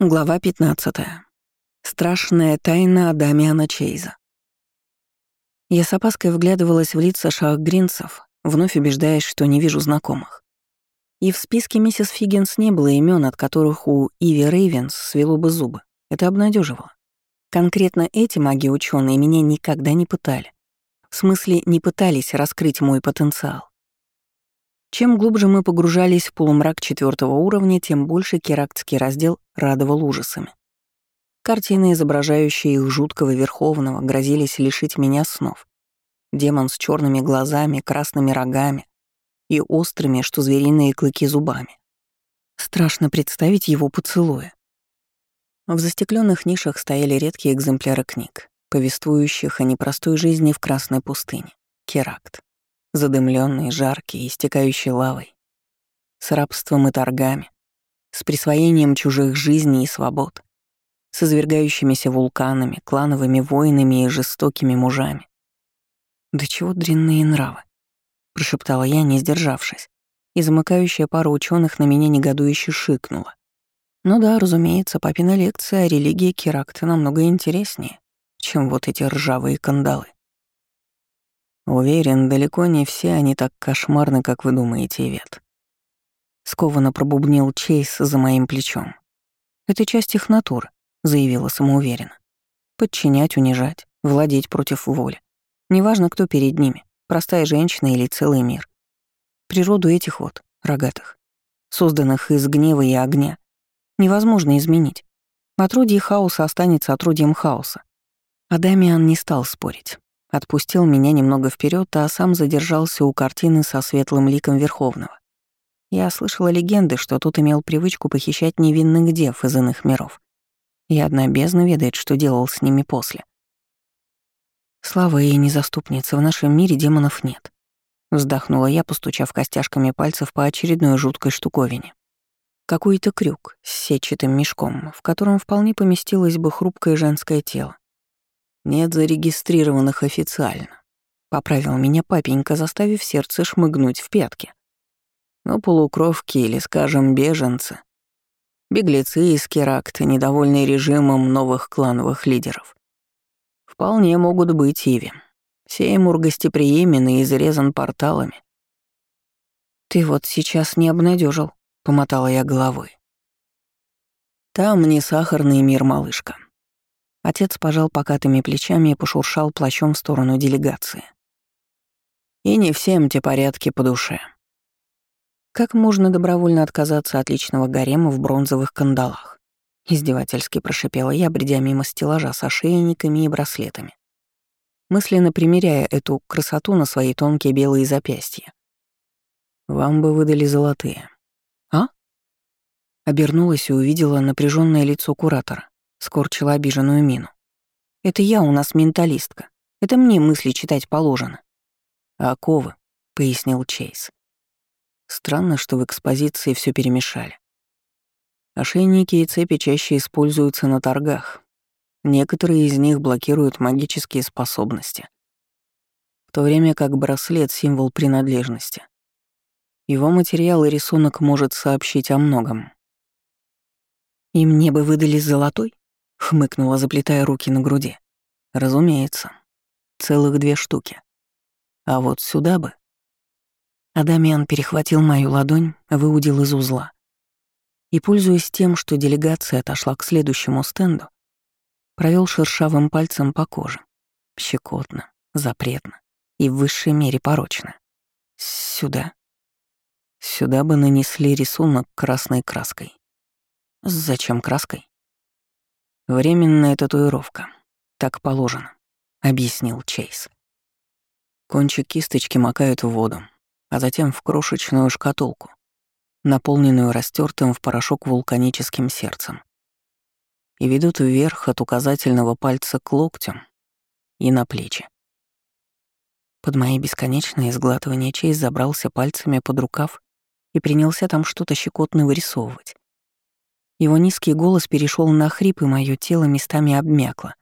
Глава 15. Страшная тайна Адамиана Чейза. Я с опаской вглядывалась в лица шахгринцев, вновь убеждаясь, что не вижу знакомых. И в списке миссис Фиггинс не было имен, от которых у Иви Рейвенс свело бы зубы. Это обнадеживало. Конкретно эти маги ученые меня никогда не пытали. В смысле, не пытались раскрыть мой потенциал. Чем глубже мы погружались в полумрак четвертого уровня, тем больше керактский раздел радовал ужасами. Картины, изображающие их жуткого верховного, грозились лишить меня снов. Демон с черными глазами, красными рогами и острыми, что звериные клыки зубами. Страшно представить его поцелуя. В застекленных нишах стояли редкие экземпляры книг, повествующих о непростой жизни в Красной пустыне. Керакт задымленный, жаркий, истекающий лавой, с рабством и торгами, с присвоением чужих жизней и свобод, с извергающимися вулканами, клановыми войнами и жестокими мужами. «Да чего дрянные нравы?» — прошептала я, не сдержавшись, и замыкающая пара ученых на меня негодующе шикнула. Ну да, разумеется, папина лекция о религии Керакта намного интереснее, чем вот эти ржавые кандалы. Уверен, далеко не все они так кошмарны, как вы думаете, Ивет. Скованно пробубнил Чейз за моим плечом. Это часть их натуры, заявила самоуверенно. Подчинять, унижать, владеть против воли. Неважно, кто перед ними, простая женщина или целый мир. Природу этих вот, рогатых, созданных из гнева и огня, невозможно изменить. Отрудье хаоса останется отрудием хаоса. Адамиан не стал спорить. Отпустил меня немного вперед, а сам задержался у картины со светлым ликом Верховного. Я слышала легенды, что тут имел привычку похищать невинных дев из иных миров. И одна бездна ведает, что делал с ними после. Слава и незаступница, в нашем мире демонов нет. Вздохнула я, постучав костяшками пальцев по очередной жуткой штуковине. Какой-то крюк с сетчатым мешком, в котором вполне поместилось бы хрупкое женское тело. Нет зарегистрированных официально. Поправил меня папенька, заставив сердце шмыгнуть в пятки. Но полукровки или, скажем, беженцы, беглецы из Керакта, недовольные режимом новых клановых лидеров, вполне могут быть Иви. Сеймур гостеприимен и изрезан порталами. «Ты вот сейчас не обнадежил, помотала я головой. «Там не сахарный мир, малышка. Отец пожал покатыми плечами и пошуршал плащом в сторону делегации. И не всем те порядки по душе. Как можно добровольно отказаться от личного гарема в бронзовых кандалах? Издевательски прошипела я, бредя мимо стеллажа с ошейниками и браслетами, мысленно примеряя эту красоту на свои тонкие белые запястья. «Вам бы выдали золотые». «А?» Обернулась и увидела напряженное лицо куратора. Скорчила обиженную мину. «Это я у нас менталистка. Это мне мысли читать положено». «Оковы», — пояснил Чейз. «Странно, что в экспозиции все перемешали. Ошейники и цепи чаще используются на торгах. Некоторые из них блокируют магические способности. В то время как браслет — символ принадлежности. Его материал и рисунок может сообщить о многом. «И мне бы выдали золотой?» Хмыкнула, заплетая руки на груди. Разумеется. Целых две штуки. А вот сюда бы. Адамиан перехватил мою ладонь, выудил из узла. И, пользуясь тем, что делегация отошла к следующему стенду, провел шершавым пальцем по коже. Щекотно, запретно и в высшей мере порочно. Сюда. Сюда бы нанесли рисунок красной краской. Зачем краской? «Временная татуировка. Так положено», — объяснил Чейз. Кончик кисточки макают в воду, а затем в крошечную шкатулку, наполненную растертым в порошок вулканическим сердцем, и ведут вверх от указательного пальца к локтю и на плечи. Под мои бесконечные сглатывания Чейз забрался пальцами под рукав и принялся там что-то щекотно вырисовывать. Его низкий голос перешел на хрип, и мое тело местами обмякло.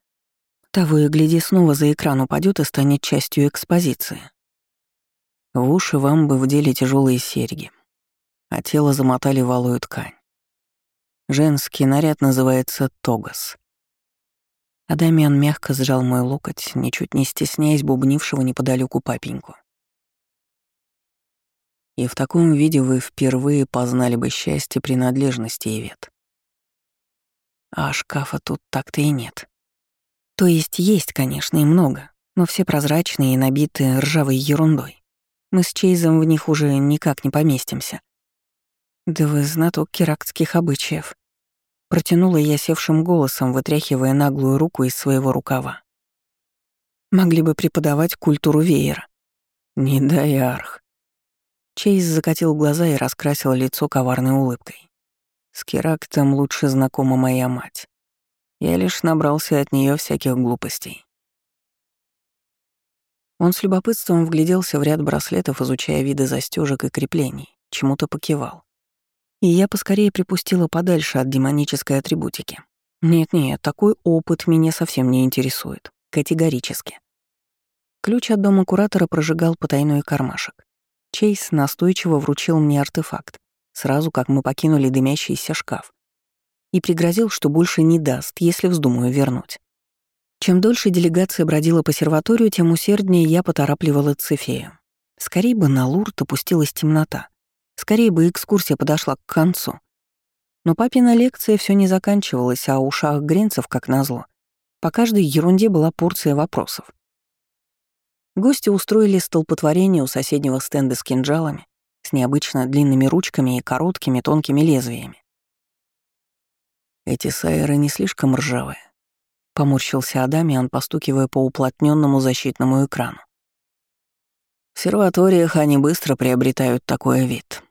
Того и гляди, снова за экран упадет и станет частью экспозиции. В уши вам бы вдели тяжелые серьги, а тело замотали валую ткань. Женский наряд называется тогас. Адамиан мягко сжал мой локоть, ничуть не стесняясь бубнившего неподалеку папеньку. И в таком виде вы впервые познали бы счастье принадлежности, Ивет. А шкафа тут так-то и нет. То есть есть, конечно, и много, но все прозрачные и набиты ржавой ерундой. Мы с Чейзом в них уже никак не поместимся. Да вы знаток керактских обычаев. Протянула я севшим голосом, вытряхивая наглую руку из своего рукава. Могли бы преподавать культуру веера. Не дай арх. Чейз закатил глаза и раскрасил лицо коварной улыбкой. С Керактом лучше знакома моя мать. Я лишь набрался от нее всяких глупостей. Он с любопытством вгляделся в ряд браслетов, изучая виды застежек и креплений, чему-то покивал. И я поскорее припустила подальше от демонической атрибутики. Нет-нет, такой опыт меня совсем не интересует. Категорически. Ключ от дома куратора прожигал потайной кармашек. Чейз настойчиво вручил мне артефакт, сразу как мы покинули дымящийся шкаф, и пригрозил, что больше не даст, если вздумаю вернуть. Чем дольше делегация бродила по серваторию, тем усерднее я поторапливала Цефею. Скорее бы на Лурд опустилась темнота. Скорее бы экскурсия подошла к концу. Но папина лекция все не заканчивалась, а у ушах гринцев, как назло, по каждой ерунде была порция вопросов. Гости устроили столпотворение у соседнего стенда с кинжалами, с необычно длинными ручками и короткими тонкими лезвиями. Эти сайры не слишком ржавые. Поморщился Адамиан, постукивая по уплотненному защитному экрану. В серваториях они быстро приобретают такой вид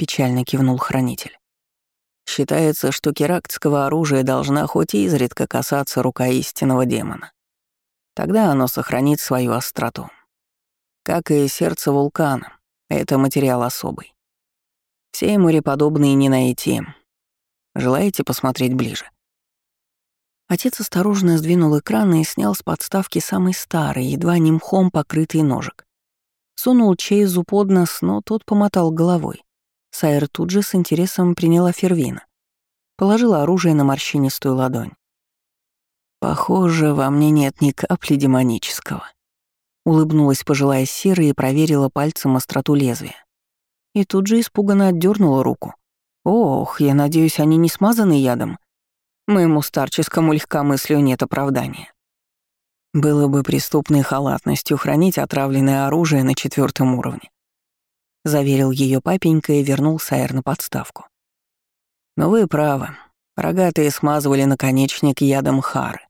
печально кивнул хранитель. Считается, что керактского оружия должна хоть и изредка касаться рука истинного демона. Тогда оно сохранит свою остроту. Как и сердце вулкана, это материал особый. Все мореподобные не найти. Желаете посмотреть ближе? Отец осторожно сдвинул экран и снял с подставки самый старый, едва не мхом покрытый ножик. Сунул Чейзу под нос, но тот помотал головой. Сайер тут же с интересом приняла фервина. Положила оружие на морщинистую ладонь. «Похоже, во мне нет ни капли демонического». Улыбнулась пожилая сера и проверила пальцем остроту лезвия. И тут же испуганно отдернула руку. «Ох, я надеюсь, они не смазаны ядом. Моему старческому легкомыслию нет оправдания». Было бы преступной халатностью хранить отравленное оружие на четвертом уровне. — заверил ее папенька и вернул Сайер на подставку. «Но вы правы. Рогатые смазывали наконечник ядом Хары.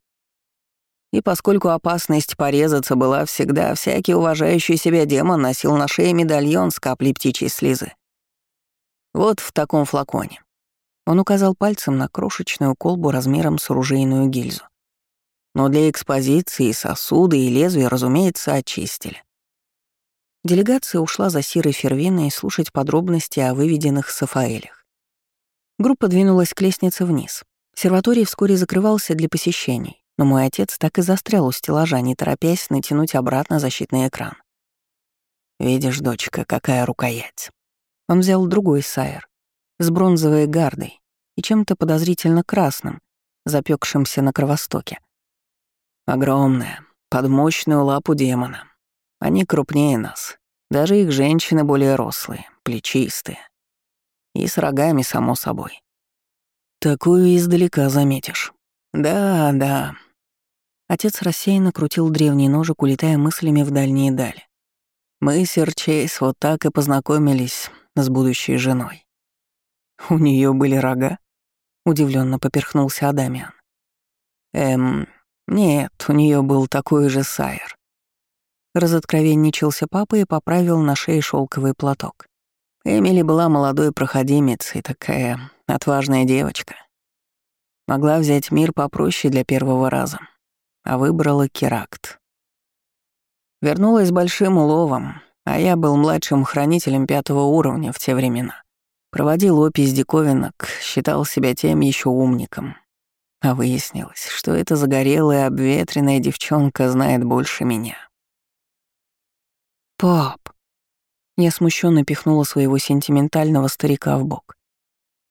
И поскольку опасность порезаться была всегда, всякий уважающий себя демон носил на шее медальон с каплей птичьей слезы. Вот в таком флаконе. Он указал пальцем на крошечную колбу размером с оружейную гильзу. Но для экспозиции сосуды и лезвия, разумеется, очистили. Делегация ушла за Сирой Фервиной слушать подробности о выведенных Сафаэлях. Группа двинулась к лестнице вниз. Серваторий вскоре закрывался для посещений, но мой отец так и застрял у стеллажа, не торопясь натянуть обратно защитный экран. «Видишь, дочка, какая рукоять». Он взял другой сайер с бронзовой гардой и чем-то подозрительно красным, запекшимся на кровостоке. Огромная, под мощную лапу демона. Они крупнее нас. Даже их женщины более рослые, плечистые. И с рогами, само собой. Такую издалека заметишь. Да, да. Отец рассеянно крутил древний ножик, улетая мыслями в дальние дали. Мы с Ирчейс вот так и познакомились с будущей женой. У нее были рога? Удивленно поперхнулся Адамиан. Эм, нет, у нее был такой же сайер. Разоткровенничался папа и поправил на шее шелковый платок. Эмили была молодой проходимицей, такая отважная девочка. Могла взять мир попроще для первого раза, а выбрала Керакт. Вернулась большим уловом, а я был младшим хранителем пятого уровня в те времена. Проводил опись диковинок, считал себя тем еще умником. А выяснилось, что эта загорелая, обветренная девчонка знает больше меня. «Пап!» Я смущенно пихнула своего сентиментального старика в бок.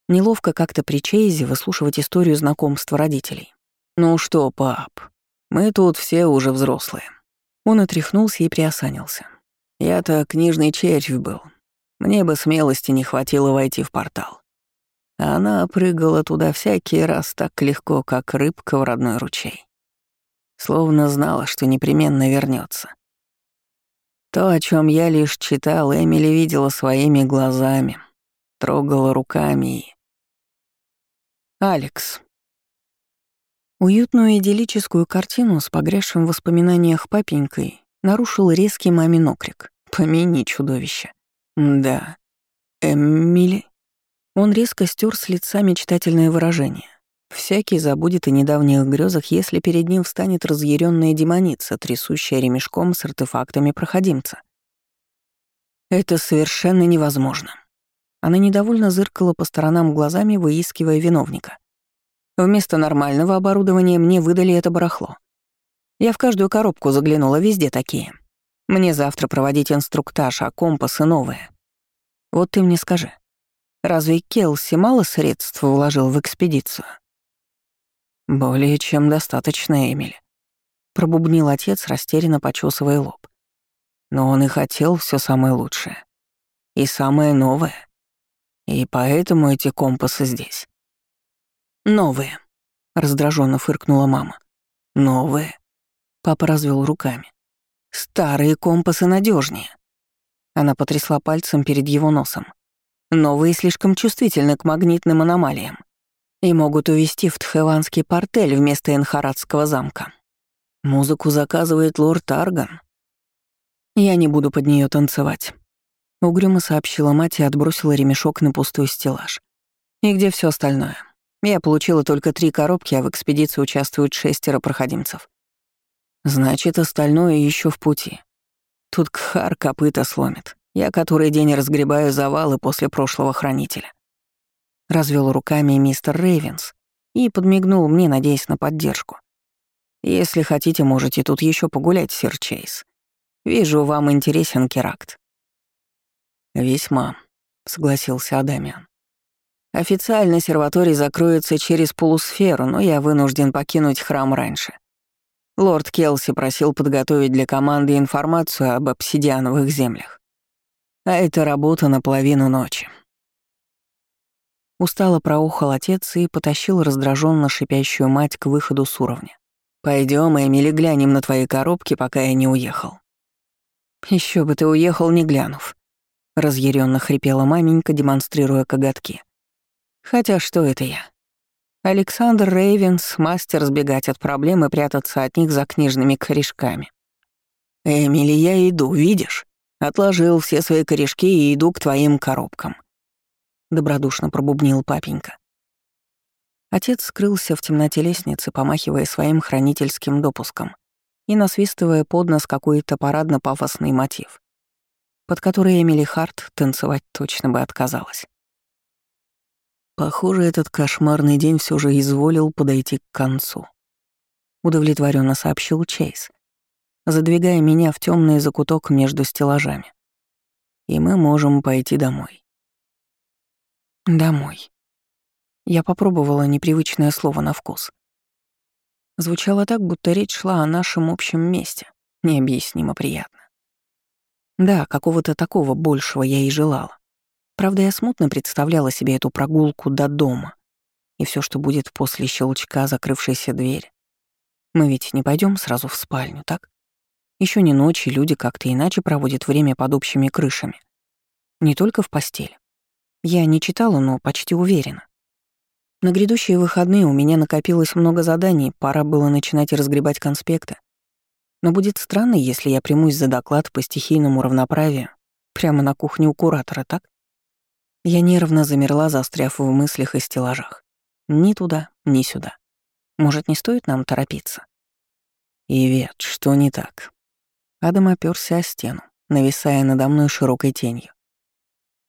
Неловко как-то при Чейзе выслушивать историю знакомства родителей. «Ну что, пап, мы тут все уже взрослые». Он отряхнулся и приосанился. «Я-то книжный червь был. Мне бы смелости не хватило войти в портал. А она прыгала туда всякий раз так легко, как рыбка в родной ручей. Словно знала, что непременно вернется. То, о чем я лишь читал, Эмили видела своими глазами, трогала руками и Алекс. Уютную идиллическую картину с погрязшим в воспоминаниях папенькой нарушил резкий мамин окрик. Помяни чудовище. Да. Эмили. Он резко стер с лица мечтательное выражение. Всякий забудет о недавних грезах, если перед ним встанет разъяренная демоница, трясущая ремешком с артефактами проходимца. Это совершенно невозможно. Она недовольно зыркала по сторонам глазами, выискивая виновника. Вместо нормального оборудования мне выдали это барахло. Я в каждую коробку заглянула, везде такие. Мне завтра проводить инструктаж, а компасы новые. Вот ты мне скажи, разве Келси мало средств вложил в экспедицию? Более чем достаточно, Эмили. Пробубнил отец, растерянно почесывая лоб. Но он и хотел все самое лучшее. И самое новое. И поэтому эти компасы здесь. Новые, раздраженно фыркнула мама. Новые. Папа развел руками. Старые компасы надежнее. Она потрясла пальцем перед его носом. Новые слишком чувствительны к магнитным аномалиям и могут увести в Тхеванский портель вместо Энхарадского замка. Музыку заказывает лорд Арган. Я не буду под нее танцевать. Угрюмо сообщила мать и отбросила ремешок на пустой стеллаж. «И где все остальное? Я получила только три коробки, а в экспедиции участвуют шестеро проходимцев. Значит, остальное еще в пути. Тут Кхар копыта сломит. Я который день разгребаю завалы после прошлого хранителя». Развел руками мистер Рейвенс и подмигнул мне, надеясь на поддержку. «Если хотите, можете тут еще погулять, сэр Чейз. Вижу, вам интересен Керакт. «Весьма», — согласился Адамиан. «Официально серваторий закроется через полусферу, но я вынужден покинуть храм раньше. Лорд Келси просил подготовить для команды информацию об обсидиановых землях. А это работа на половину ночи». Устало проухал отец и потащил раздраженно шипящую мать к выходу с уровня. Пойдем, Эмили, глянем на твои коробки, пока я не уехал». Еще бы ты уехал, не глянув», Разъяренно хрипела маменька, демонстрируя коготки. Хотя что это я? Александр Рейвенс — мастер сбегать от проблем и прятаться от них за книжными корешками. «Эмили, я иду, видишь? Отложил все свои корешки и иду к твоим коробкам», — добродушно пробубнил папенька. Отец скрылся в темноте лестницы, помахивая своим хранительским допуском и насвистывая под нос какой-то парадно-пафосный мотив под который Эмили Харт танцевать точно бы отказалась. Похоже, этот кошмарный день все же изволил подойти к концу. Удовлетворенно сообщил Чейз, задвигая меня в темный закуток между стеллажами. И мы можем пойти домой. Домой. Я попробовала непривычное слово на вкус. Звучало так, будто речь шла о нашем общем месте. Необъяснимо приятно. Да, какого-то такого большего я и желала. Правда, я смутно представляла себе эту прогулку до дома и все, что будет после щелчка закрывшейся двери. Мы ведь не пойдем сразу в спальню, так? Еще не ночи, люди как-то иначе проводят время под общими крышами. Не только в постели. Я не читала, но почти уверена. На грядущие выходные у меня накопилось много заданий, пора было начинать разгребать конспекты. Но будет странно, если я примусь за доклад по стихийному равноправию прямо на кухне у куратора, так? Я нервно замерла, застряв в мыслях и стеллажах. Ни туда, ни сюда. Может, не стоит нам торопиться? Ивет, что не так? Адам оперся о стену, нависая надо мной широкой тенью.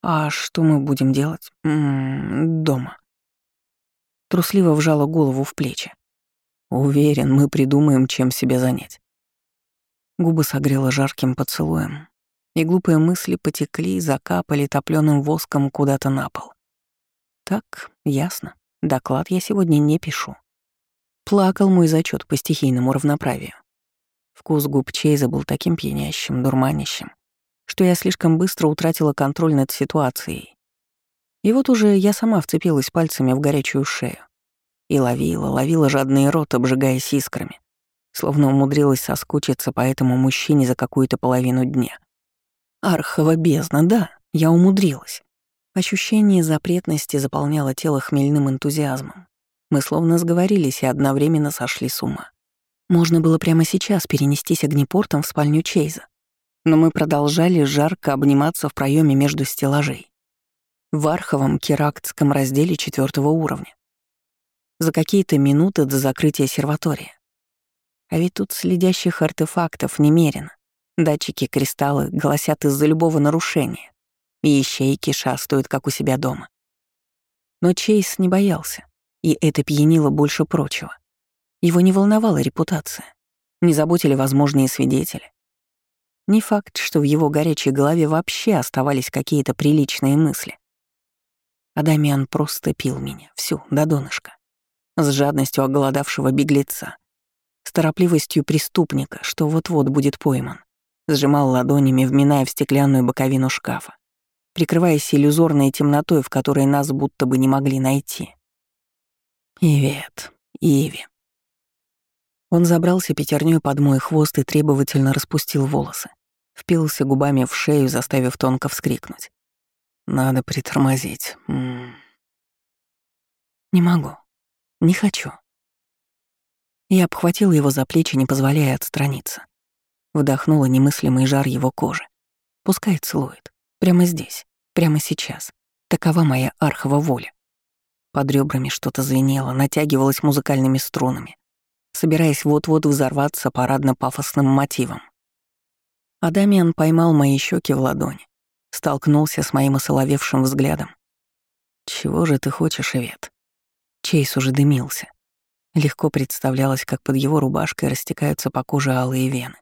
А что мы будем делать? М -м, дома. Трусливо вжала голову в плечи. Уверен, мы придумаем, чем себя занять. Губы согрело жарким поцелуем, и глупые мысли потекли и закапали топленым воском куда-то на пол. Так, ясно. Доклад я сегодня не пишу. Плакал мой зачет по стихийному равноправию. Вкус губ Чейза был таким пьянящим, дурманящим, что я слишком быстро утратила контроль над ситуацией. И вот уже я сама вцепилась пальцами в горячую шею и ловила, ловила жадный рот, обжигаясь искрами, словно умудрилась соскучиться по этому мужчине за какую-то половину дня. Архова бездна, да, я умудрилась. Ощущение запретности заполняло тело хмельным энтузиазмом. Мы словно сговорились и одновременно сошли с ума. Можно было прямо сейчас перенестись огнепортом в спальню Чейза. Но мы продолжали жарко обниматься в проеме между стеллажей. В Арховом керактском разделе четвертого уровня. За какие-то минуты до закрытия серватория. А ведь тут следящих артефактов немерено. Датчики, кристаллы гласят из-за любого нарушения. И ищейки шастают, как у себя дома. Но Чейз не боялся, и это пьянило больше прочего. Его не волновала репутация, не заботили возможные свидетели. Не факт, что в его горячей голове вообще оставались какие-то приличные мысли. А просто пил меня, всю, до донышка. С жадностью оголодавшего беглеца. С торопливостью преступника, что вот-вот будет пойман. Сжимал ладонями, вминая в стеклянную боковину шкафа прикрываясь иллюзорной темнотой, в которой нас будто бы не могли найти. Ивет, Иви. Он забрался пятерней под мой хвост и требовательно распустил волосы. Впился губами в шею, заставив тонко вскрикнуть. Надо притормозить. М -м -м. Не могу. Не хочу. Я обхватила его за плечи, не позволяя отстраниться. Вдохнула немыслимый жар его кожи. Пускай целует. Прямо здесь, прямо сейчас. Такова моя архова воля. Под ребрами что-то звенело, натягивалось музыкальными струнами, собираясь вот-вот взорваться парадно-пафосным мотивом. Адамиан поймал мои щеки в ладони, столкнулся с моим осоловевшим взглядом. «Чего же ты хочешь, Ивет?» Чейз уже дымился. Легко представлялось, как под его рубашкой растекаются по коже алые вены.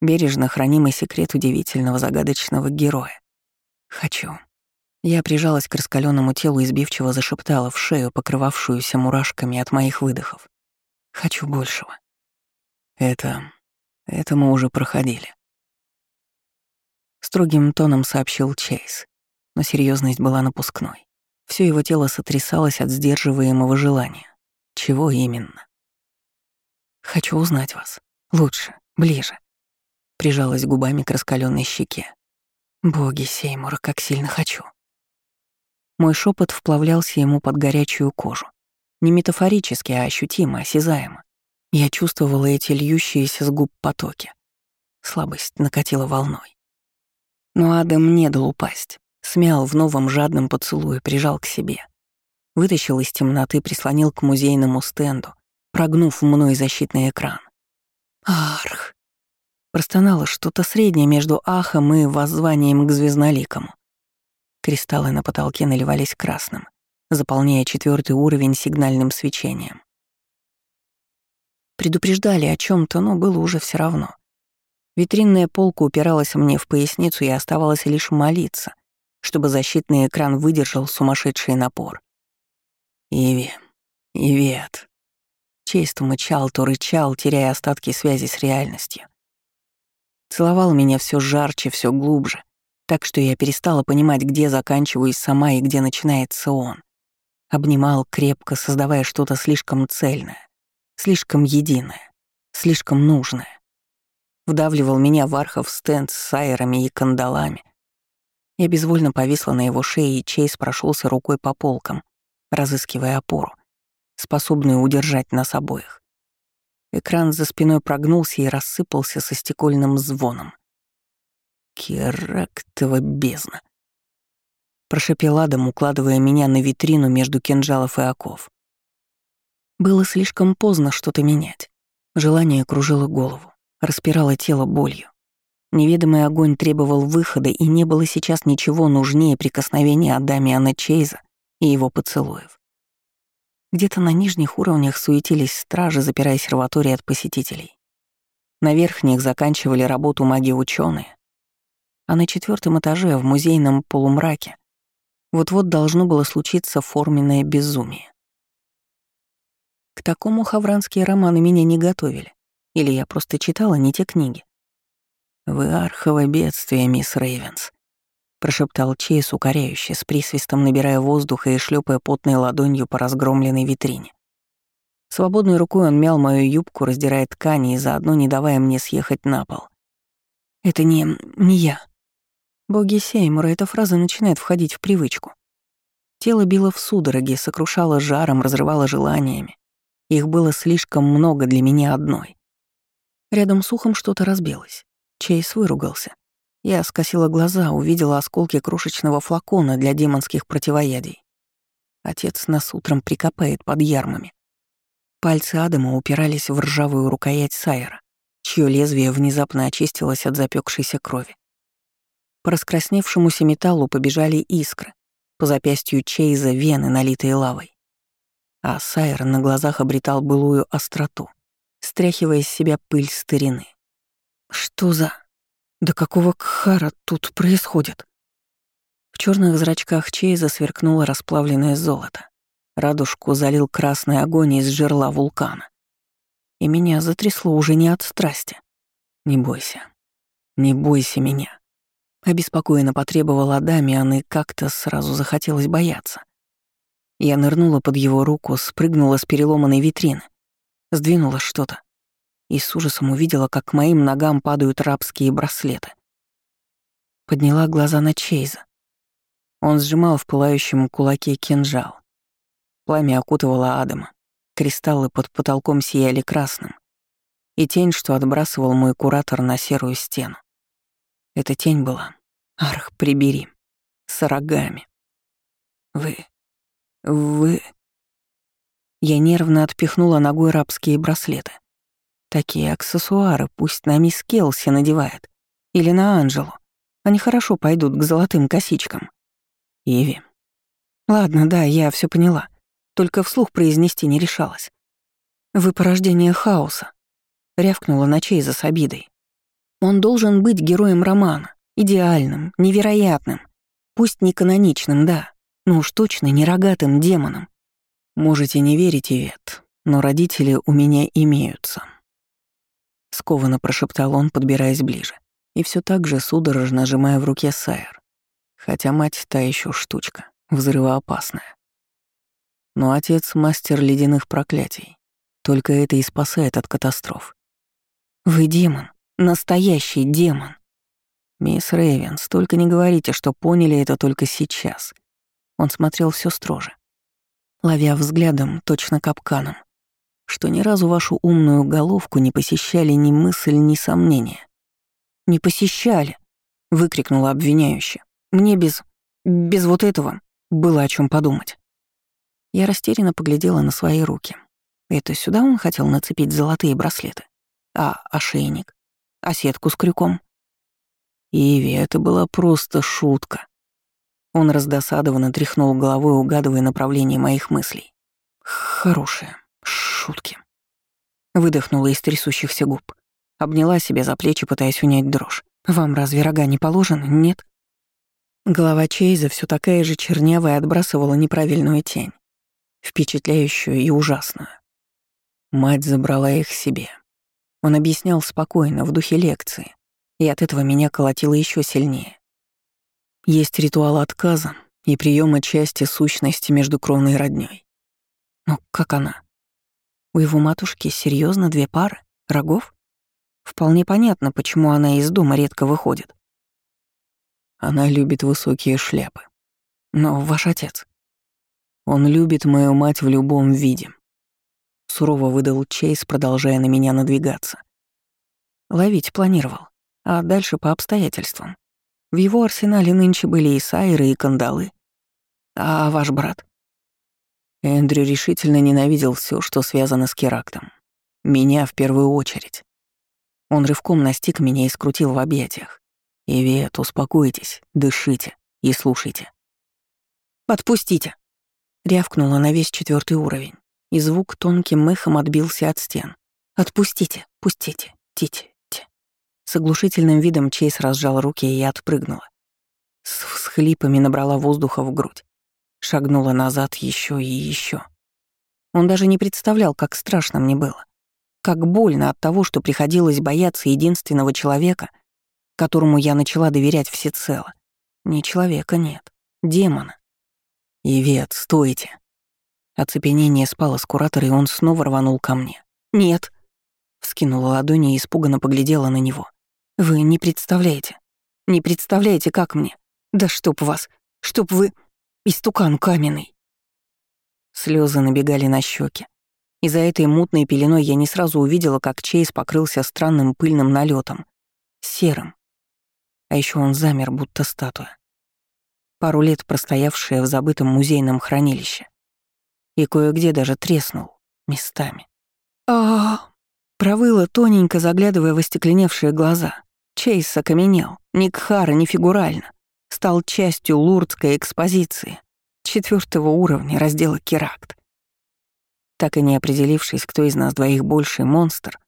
Бережно хранимый секрет удивительного загадочного героя. «Хочу». Я прижалась к раскаленному телу и сбивчиво зашептала в шею, покрывавшуюся мурашками от моих выдохов. «Хочу большего». «Это... это мы уже проходили». Строгим тоном сообщил Чейз, но серьезность была напускной. Все его тело сотрясалось от сдерживаемого желания. Чего именно? «Хочу узнать вас. Лучше, ближе». Прижалась губами к раскаленной щеке. Боги Сеймура, как сильно хочу. Мой шепот вплавлялся ему под горячую кожу. Не метафорически, а ощутимо, осязаемо. Я чувствовала эти льющиеся с губ потоки. Слабость накатила волной. Но Адам не дал упасть. Смял в новом жадном поцелуе, прижал к себе. Вытащил из темноты, прислонил к музейному стенду, прогнув мной защитный экран. Арх! Простонало что-то среднее между ахом и воззванием к звездноликому. Кристаллы на потолке наливались красным, заполняя четвертый уровень сигнальным свечением. Предупреждали о чем то но было уже все равно. Витринная полка упиралась мне в поясницу и оставалось лишь молиться, чтобы защитный экран выдержал сумасшедший напор. Иви, Ивет. Чейз то мычал, то рычал, теряя остатки связи с реальностью. Целовал меня все жарче, все глубже, так что я перестала понимать, где заканчиваюсь сама и где начинается он. Обнимал крепко, создавая что-то слишком цельное, слишком единое, слишком нужное. Вдавливал меня в архов стенд с сайрами и кандалами. Я безвольно повисла на его шее, и Чейз прошелся рукой по полкам, разыскивая опору, способную удержать нас обоих. Экран за спиной прогнулся и рассыпался со стекольным звоном. «Керактова бездна!» Прошепел Адам, укладывая меня на витрину между кинжалов и оков. Было слишком поздно что-то менять. Желание кружило голову, распирало тело болью. Неведомый огонь требовал выхода, и не было сейчас ничего нужнее прикосновения Адамиана Чейза и его поцелуев. Где-то на нижних уровнях суетились стражи, запирая серватории от посетителей. На верхних заканчивали работу маги-ученые. А на четвертом этаже, в музейном полумраке, Вот-вот должно было случиться форменное безумие. К такому хавранские романы меня не готовили. Или я просто читала не те книги. «Вы архово бедствие, мисс Рейвенс», — прошептал Чейз укоряюще, с присвистом набирая воздуха и шлепая потной ладонью по разгромленной витрине. Свободной рукой он мял мою юбку, раздирая ткани и заодно не давая мне съехать на пол. «Это не... не я». Боги Сеймура, эта фраза начинает входить в привычку. Тело било в судороге, сокрушало жаром, разрывало желаниями. Их было слишком много для меня одной. Рядом с ухом что-то разбилось. Чейз выругался. Я скосила глаза, увидела осколки крошечного флакона для демонских противоядий. Отец нас утром прикопает под ярмами. Пальцы Адама упирались в ржавую рукоять Сайера, чье лезвие внезапно очистилось от запекшейся крови. По раскрасневшемуся металлу побежали искры, по запястью Чейза вены, налитые лавой. А Сайер на глазах обретал былую остроту, стряхивая с себя пыль старины. «Что за...» Да какого кхара тут происходит? В черных зрачках Чейза сверкнуло расплавленное золото. Радужку залил красный огонь из жерла вулкана. И меня затрясло уже не от страсти. Не бойся. Не бойся меня. Обеспокоенно потребовала Дамиан, и как-то сразу захотелось бояться. Я нырнула под его руку, спрыгнула с переломанной витрины, сдвинула что-то и с ужасом увидела, как к моим ногам падают рабские браслеты. Подняла глаза на Чейза. Он сжимал в пылающем кулаке кинжал. Пламя окутывало Адама. Кристаллы под потолком сияли красным. И тень, что отбрасывал мой куратор на серую стену. Эта тень была. Арх, прибери. С рогами. Вы... Вы... Я нервно отпихнула ногой рабские браслеты. Такие аксессуары пусть на мисс Келси надевает. Или на Анжелу. Они хорошо пойдут к золотым косичкам. Иви. Ладно, да, я все поняла. Только вслух произнести не решалась. Вы порождение хаоса. Рявкнула на Чейза с обидой. Он должен быть героем романа. Идеальным, невероятным. Пусть не каноничным, да, но уж точно не рогатым демоном. Можете не верить, Ивет, но родители у меня имеются. — скованно прошептал он, подбираясь ближе, и все так же судорожно сжимая в руке Сайер. Хотя мать та еще штучка, взрывоопасная. Но отец — мастер ледяных проклятий. Только это и спасает от катастроф. «Вы демон, настоящий демон!» «Мисс Рейвенс, только не говорите, что поняли это только сейчас». Он смотрел все строже, ловя взглядом, точно капканом что ни разу вашу умную головку не посещали ни мысль, ни сомнения. «Не посещали!» — выкрикнула обвиняюще. «Мне без... без вот этого было о чем подумать». Я растерянно поглядела на свои руки. Это сюда он хотел нацепить золотые браслеты? А ошейник? А сетку с крюком? Иви, это была просто шутка. Он раздосадованно тряхнул головой, угадывая направление моих мыслей. Хорошая, шутки. Выдохнула из трясущихся губ. Обняла себя за плечи, пытаясь унять дрожь. «Вам разве рога не положено, нет?» Голова Чейза все такая же чернявая отбрасывала неправильную тень. Впечатляющую и ужасную. Мать забрала их себе. Он объяснял спокойно, в духе лекции, и от этого меня колотило еще сильнее. Есть ритуал отказа и приема части сущности между кровной родней. Но как она? У его матушки серьезно две пары? Рогов? Вполне понятно, почему она из дома редко выходит. Она любит высокие шляпы. Но ваш отец. Он любит мою мать в любом виде. Сурово выдал Чейз, продолжая на меня надвигаться. Ловить планировал, а дальше по обстоятельствам. В его арсенале нынче были и сайры, и кандалы. А ваш брат? Эндрю решительно ненавидел все, что связано с Керактом. Меня в первую очередь. Он рывком настиг меня и скрутил в объятиях. «Ивет, успокойтесь, дышите и слушайте». «Отпустите!» — рявкнула на весь четвертый уровень, и звук тонким эхом отбился от стен. «Отпустите, пустите, тите, те». С оглушительным видом Чейз разжал руки, и я отпрыгнула. С всхлипами набрала воздуха в грудь. Шагнула назад еще и еще. Он даже не представлял, как страшно мне было. Как больно от того, что приходилось бояться единственного человека, которому я начала доверять всецело. Не человека, нет. Демона. «Ивет, стойте!» Оцепенение спало с куратора, и он снова рванул ко мне. «Нет!» Вскинула ладони и испуганно поглядела на него. «Вы не представляете. Не представляете, как мне. Да чтоб вас. Чтоб вы... Истукан каменный!» Слезы набегали на щеки. И за этой мутной пеленой я не сразу увидела, как Чейз покрылся странным пыльным налетом, серым. А еще он замер, будто статуя. Пару лет простоявшая в забытом музейном хранилище. И кое-где даже треснул местами. а, Провыла тоненько, заглядывая в остекленевшие глаза. Чейз окаменел, ни кхара, ни фигурально. Стал частью лурдской экспозиции, четвертого уровня раздела Керакт. Так и не определившись, кто из нас двоих больший монстр,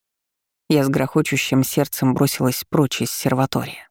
я с грохочущим сердцем бросилась прочь из серватория.